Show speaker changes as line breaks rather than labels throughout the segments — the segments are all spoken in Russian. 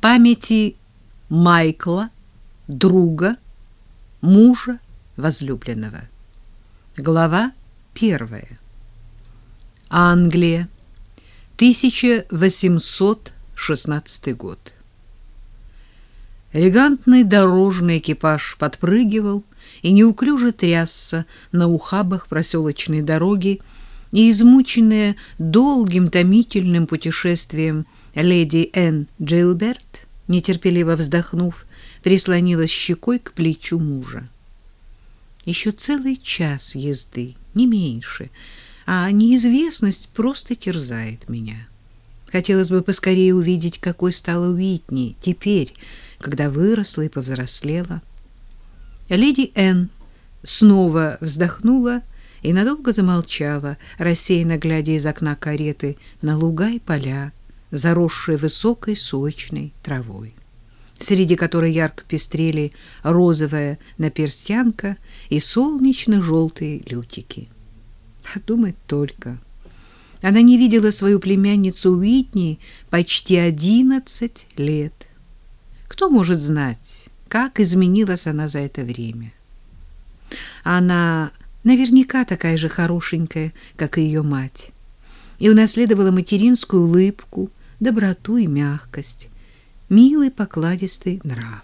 памяти Майкла, друга, мужа, возлюбленного. Глава первая. Англия, 1816 год. Элегантный дорожный экипаж подпрыгивал и неуклюже трясся на ухабах проселочной дороги, и измученная долгим томительным путешествием леди Энн Джилберт, нетерпеливо вздохнув, прислонилась щекой к плечу мужа. Еще целый час езды, не меньше, а неизвестность просто терзает меня. Хотелось бы поскорее увидеть, какой стала Уитни теперь, когда выросла и повзрослела. Леди Энн снова вздохнула и надолго замолчала, рассеянно глядя из окна кареты на луга и поля, заросшие высокой сочной травой, среди которой ярко пестрели розовая наперстянка и солнечно-желтые лютики. Подумать только. Она не видела свою племянницу Уитни почти одиннадцать лет. Кто может знать, как изменилась она за это время? Она наверняка такая же хорошенькая, как и ее мать, и унаследовала материнскую улыбку, доброту и мягкость, милый покладистый нрав.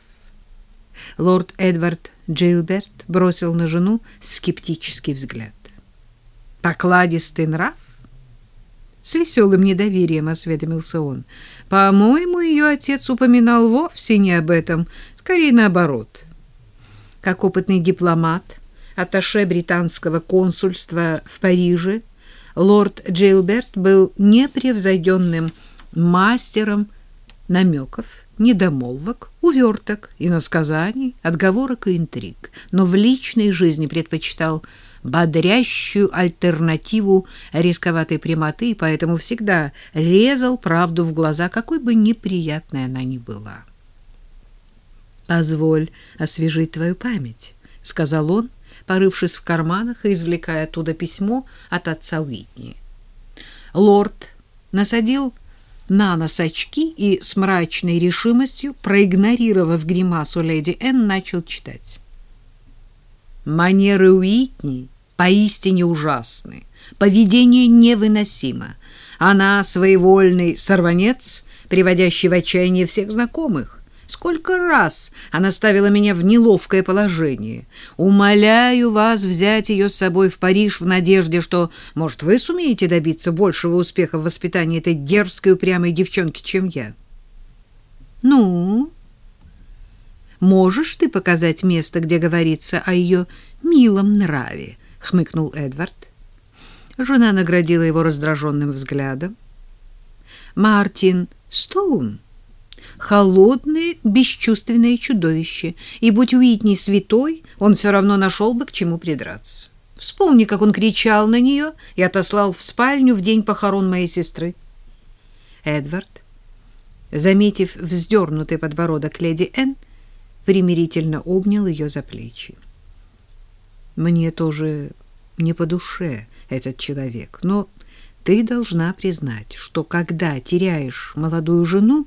Лорд Эдвард Джилберт бросил на жену скептический взгляд. «Покладистый нрав?» С веселым недоверием осведомился он. «По-моему, ее отец упоминал вовсе не об этом, скорее наоборот». Как опытный дипломат, атташе британского консульства в Париже, лорд Джилберт был непревзойденным мастером намеков, недомолвок, уверток, иносказаний, отговорок и интриг, но в личной жизни предпочитал бодрящую альтернативу рисковатой прямоты, и поэтому всегда резал правду в глаза, какой бы неприятной она ни была. «Позволь освежить твою память», — сказал он, порывшись в карманах и извлекая оттуда письмо от отца Уитни. Лорд насадил на нос очки и с мрачной решимостью, проигнорировав гримасу леди Энн, начал читать. Манеры Уитни поистине ужасны, поведение невыносимо. Она своевольный сорванец, приводящий в отчаяние всех знакомых. Сколько раз она ставила меня в неловкое положение. Умоляю вас взять ее с собой в Париж в надежде, что, может, вы сумеете добиться большего успеха в воспитании этой дерзкой упрямой девчонки, чем я. Ну, можешь ты показать место, где говорится о ее милом нраве? хмыкнул Эдвард. Жена наградила его раздраженным взглядом. Мартин Стоун холодное, бесчувственное чудовище, и будь Уитни святой, он все равно нашел бы к чему придраться. Вспомни, как он кричал на нее и отослал в спальню в день похорон моей сестры. Эдвард, заметив вздернутый подбородок леди Энн, примирительно обнял ее за плечи. Мне тоже не по душе этот человек, но ты должна признать, что когда теряешь молодую жену,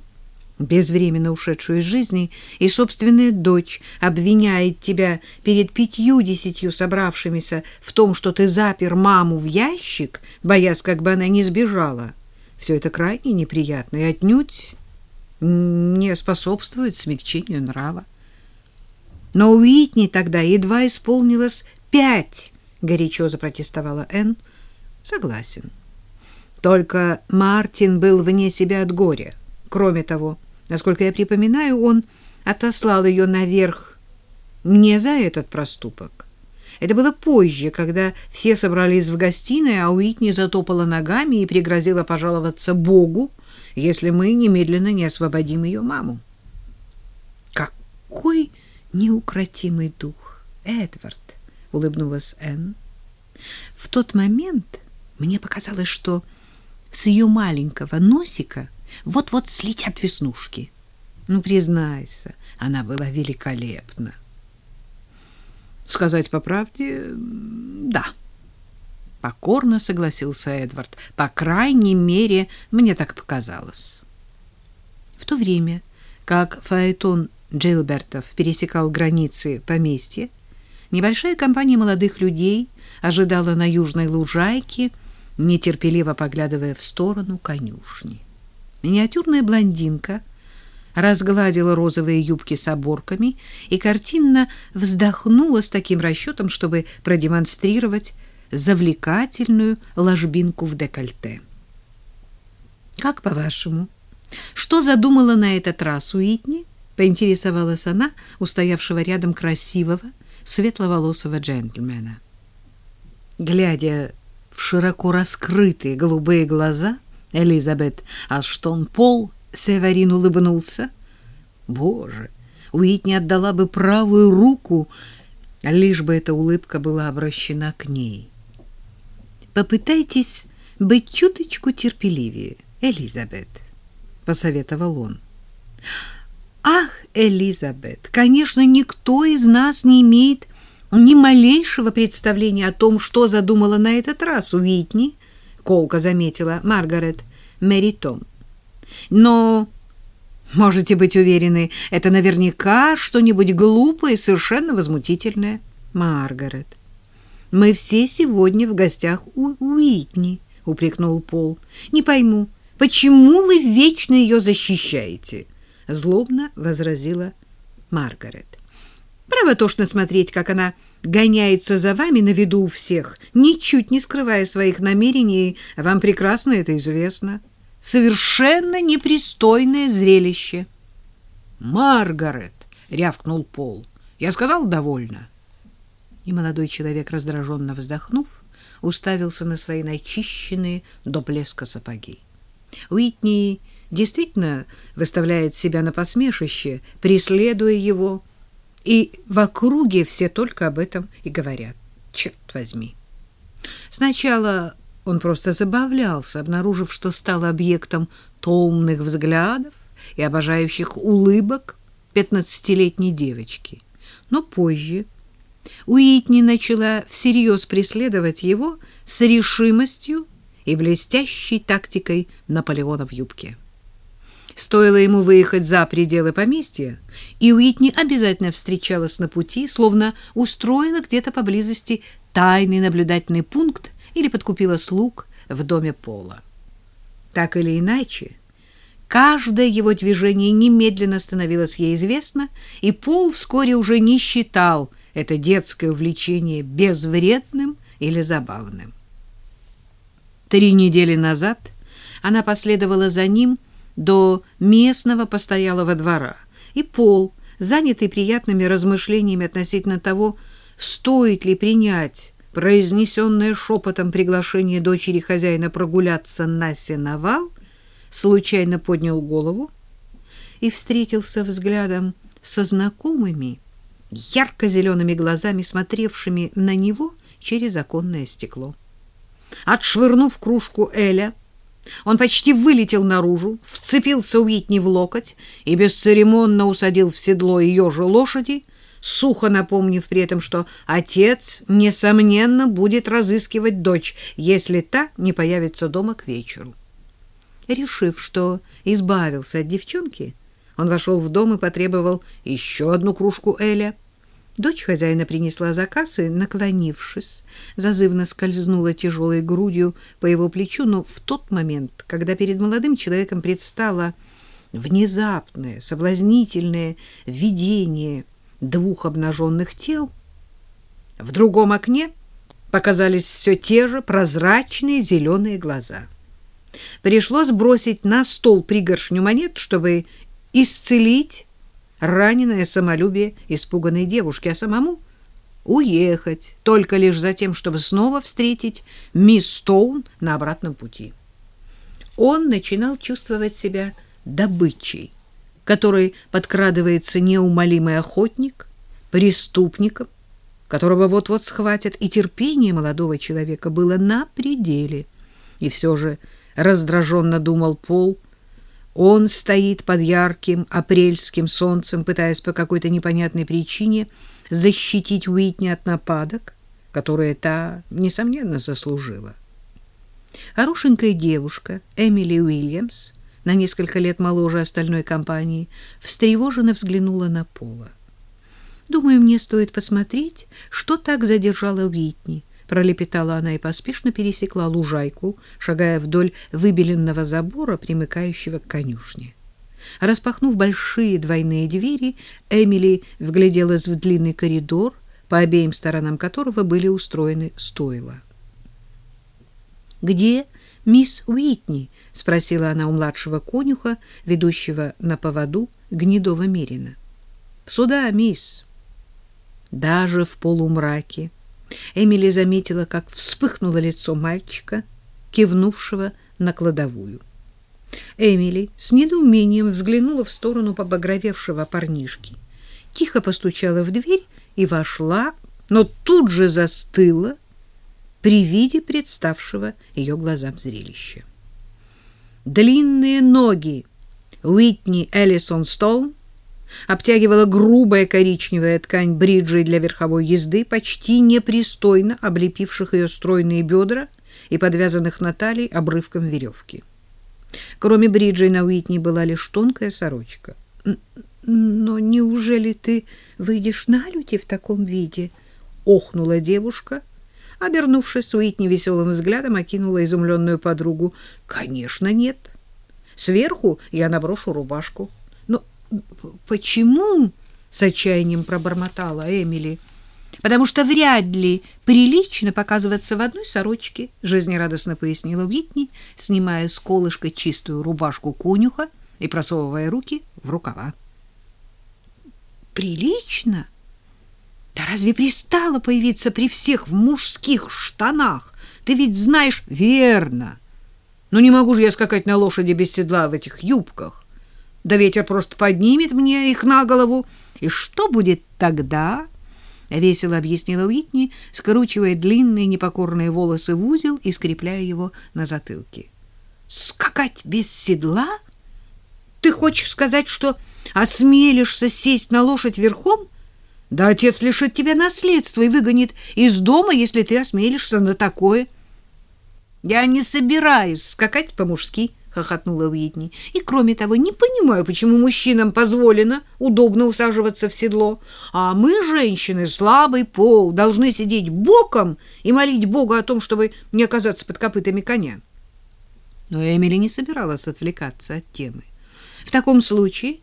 безвременно ушедшую из жизни, и собственная дочь обвиняет тебя перед пятью-десятью собравшимися в том, что ты запер маму в ящик, боясь, как бы она не сбежала. Все это крайне неприятно и отнюдь не способствует смягчению нрава. Но Уитни тогда едва исполнилось пять, — горячо запротестовала Энн. Согласен. Только Мартин был вне себя от горя. Кроме того, Насколько я припоминаю, он отослал ее наверх не за этот проступок. Это было позже, когда все собрались в гостиной, а Уитни затопала ногами и пригрозила пожаловаться Богу, если мы немедленно не освободим ее маму. Какой неукротимый дух, Эдвард, улыбнулась Энн. В тот момент мне показалось, что с ее маленького носика вот-вот слетят веснушки. Ну, признайся, она была великолепна. Сказать по правде, да. Покорно согласился Эдвард. По крайней мере, мне так показалось. В то время, как фаэтон Джилбертов пересекал границы поместья, небольшая компания молодых людей ожидала на южной лужайке, нетерпеливо поглядывая в сторону конюшни. Миниатюрная блондинка разгладила розовые юбки с оборками и картинно вздохнула с таким расчетом, чтобы продемонстрировать завлекательную ложбинку в декольте. «Как по-вашему, что задумала на этот раз Уитни?» — поинтересовалась она у стоявшего рядом красивого, светловолосого джентльмена. Глядя в широко раскрытые голубые глаза, Элизабет Аштон-Пол Северин улыбнулся. Боже, Уитни отдала бы правую руку, лишь бы эта улыбка была обращена к ней. Попытайтесь быть чуточку терпеливее, Элизабет, посоветовал он. Ах, Элизабет, конечно, никто из нас не имеет ни малейшего представления о том, что задумала на этот раз Уитни, колко заметила Маргарет Меритон. Но можете быть уверены, это наверняка что-нибудь глупое и совершенно возмутительное. Маргарет, мы все сегодня в гостях у Уитни, упрекнул Пол. Не пойму, почему вы вечно ее защищаете? злобно возразила Маргарет. Право тошно смотреть, как она гоняется за вами на виду у всех, ничуть не скрывая своих намерений, вам прекрасно это известно. Совершенно непристойное зрелище. «Маргарет!» — рявкнул Пол. «Я сказал, довольно». И молодой человек, раздраженно вздохнув, уставился на свои начищенные до блеска сапоги. Уитни действительно выставляет себя на посмешище, преследуя его, и в округе все только об этом и говорят. Черт возьми. Сначала он просто забавлялся, обнаружив, что стал объектом томных взглядов и обожающих улыбок пятнадцатилетней девочки. Но позже Уитни начала всерьез преследовать его с решимостью и блестящей тактикой Наполеона в юбке. Стоило ему выехать за пределы поместья, и Уитни обязательно встречалась на пути, словно устроила где-то поблизости тайный наблюдательный пункт или подкупила слуг в доме Пола. Так или иначе, каждое его движение немедленно становилось ей известно, и Пол вскоре уже не считал это детское увлечение безвредным или забавным. Три недели назад она последовала за ним до местного постоялого двора, и Пол, занятый приятными размышлениями относительно того, стоит ли принять произнесенное шепотом приглашение дочери хозяина прогуляться на сеновал, случайно поднял голову и встретился взглядом со знакомыми, ярко-зелеными глазами, смотревшими на него через оконное стекло. Отшвырнув кружку Эля, он почти вылетел наружу, вцепился Уитни в локоть и бесцеремонно усадил в седло ее же лошади, сухо напомнив при этом, что отец, несомненно, будет разыскивать дочь, если та не появится дома к вечеру. Решив, что избавился от девчонки, он вошел в дом и потребовал еще одну кружку Эля — Дочь хозяина принесла заказ и, наклонившись, зазывно скользнула тяжелой грудью по его плечу, но в тот момент, когда перед молодым человеком предстало внезапное, соблазнительное видение двух обнаженных тел, в другом окне показались все те же прозрачные зеленые глаза. Пришлось бросить на стол пригоршню монет, чтобы исцелить раненое самолюбие испуганной девушки, а самому уехать только лишь за тем, чтобы снова встретить мисс Стоун на обратном пути. Он начинал чувствовать себя добычей, которой подкрадывается неумолимый охотник, преступником, которого вот-вот схватят, и терпение молодого человека было на пределе. И все же раздраженно думал Пол, он стоит под ярким апрельским солнцем, пытаясь по какой-то непонятной причине защитить Уитни от нападок, которые та, несомненно, заслужила. Хорошенькая девушка Эмили Уильямс на несколько лет моложе остальной компании, встревоженно взглянула на Пола. «Думаю, мне стоит посмотреть, что так задержало Уитни», — пролепетала она и поспешно пересекла лужайку, шагая вдоль выбеленного забора, примыкающего к конюшне. Распахнув большие двойные двери, Эмили вгляделась в длинный коридор, по обеим сторонам которого были устроены стойла. «Где мисс Уитни?» — спросила она у младшего конюха, ведущего на поводу гнедого мерина. «Сюда, мисс». Даже в полумраке Эмили заметила, как вспыхнуло лицо мальчика, кивнувшего на кладовую. Эмили с недоумением взглянула в сторону побагровевшего парнишки, тихо постучала в дверь и вошла, но тут же застыла при виде представшего ее глазам зрелища. Длинные ноги Уитни Эллисон Стоун обтягивала грубая коричневая ткань бриджей для верховой езды, почти непристойно облепивших ее стройные бедра и подвязанных на талии обрывком веревки. Кроме бриджей на Уитни была лишь тонкая сорочка. «Но неужели ты выйдешь на люди в таком виде?» — охнула девушка. Обернувшись, Уитни веселым взглядом окинула изумленную подругу. «Конечно нет. Сверху я наброшу рубашку». «Но почему?» — с отчаянием пробормотала Эмили. «Потому что вряд ли прилично показываться в одной сорочке», — жизнерадостно пояснила Уитни, снимая с колышка чистую рубашку конюха и просовывая руки в рукава. «Прилично?» Да разве пристало появиться при всех в мужских штанах? Ты ведь знаешь верно. Ну не могу же я скакать на лошади без седла в этих юбках. Да ветер просто поднимет мне их на голову. И что будет тогда? Весело объяснила Уитни, скручивая длинные непокорные волосы в узел и скрепляя его на затылке. Скакать без седла? Ты хочешь сказать, что осмелишься сесть на лошадь верхом? Да отец лишит тебя наследства и выгонит из дома, если ты осмелишься на такое. Я не собираюсь скакать по-мужски, хохотнула Уитни. И кроме того, не понимаю, почему мужчинам позволено удобно усаживаться в седло, а мы, женщины, слабый пол, должны сидеть боком и молить Бога о том, чтобы не оказаться под копытами коня. Но Эмили не собиралась отвлекаться от темы. В таком случае,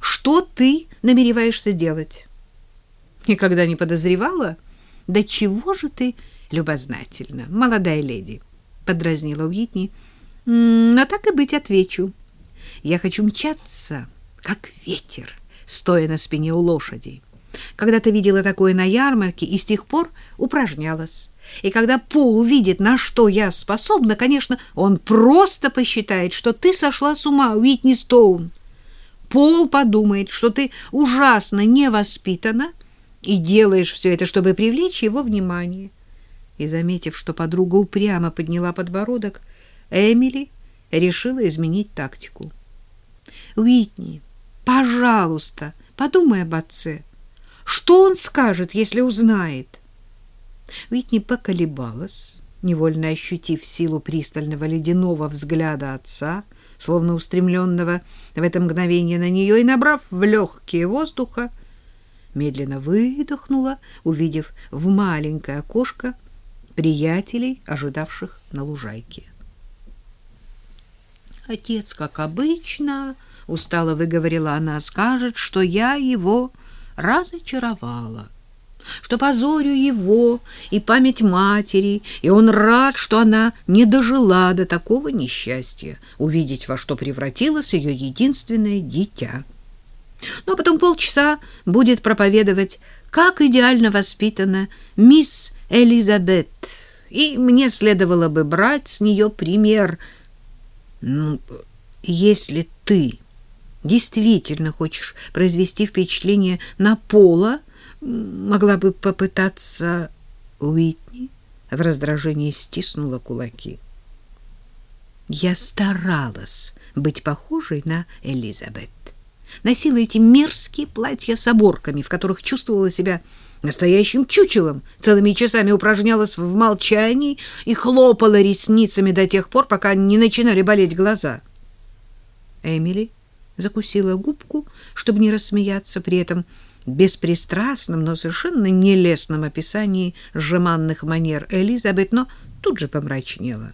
что ты намереваешься делать? Никогда не подозревала? Да чего же ты любознательна, молодая леди, подразнила Уитни. Но так и быть отвечу. Я хочу мчаться, как ветер, стоя на спине у лошади. Когда-то видела такое на ярмарке и с тех пор упражнялась. И когда Пол увидит, на что я способна, конечно, он просто посчитает, что ты сошла с ума, Уитни Стоун. Пол подумает, что ты ужасно невоспитана и делаешь все это, чтобы привлечь его внимание. И, заметив, что подруга упрямо подняла подбородок, Эмили решила изменить тактику. «Уитни, пожалуйста, подумай об отце. Что он скажет, если узнает?» Уитни поколебалась, невольно ощутив силу пристального ледяного взгляда отца, словно устремленного в это мгновение на нее, и, набрав в легкие воздуха, медленно выдохнула, увидев в маленькое окошко приятелей, ожидавших на лужайке. Отец, как обычно, устало выговорила она, скажет, что я его разочаровала, что позорю его и память матери, и он рад, что она не дожила до такого несчастья, увидеть, во что превратилось ее единственное дитя. А потом полчаса будет проповедовать, как идеально воспитана мисс Элизабет, и мне следовало бы брать с нее пример. Ну, если ты действительно хочешь произвести впечатление на Пола, могла бы попытаться Уитни в раздражении стиснула кулаки. Я старалась быть похожей на Элизабет носила эти мерзкие платья с оборками, в которых чувствовала себя настоящим чучелом, целыми часами упражнялась в молчании и хлопала ресницами до тех пор, пока не начинали болеть глаза. Эмили закусила губку, чтобы не рассмеяться при этом беспристрастном, но совершенно нелестном описании жеманных манер Элизабет, но тут же помрачнела.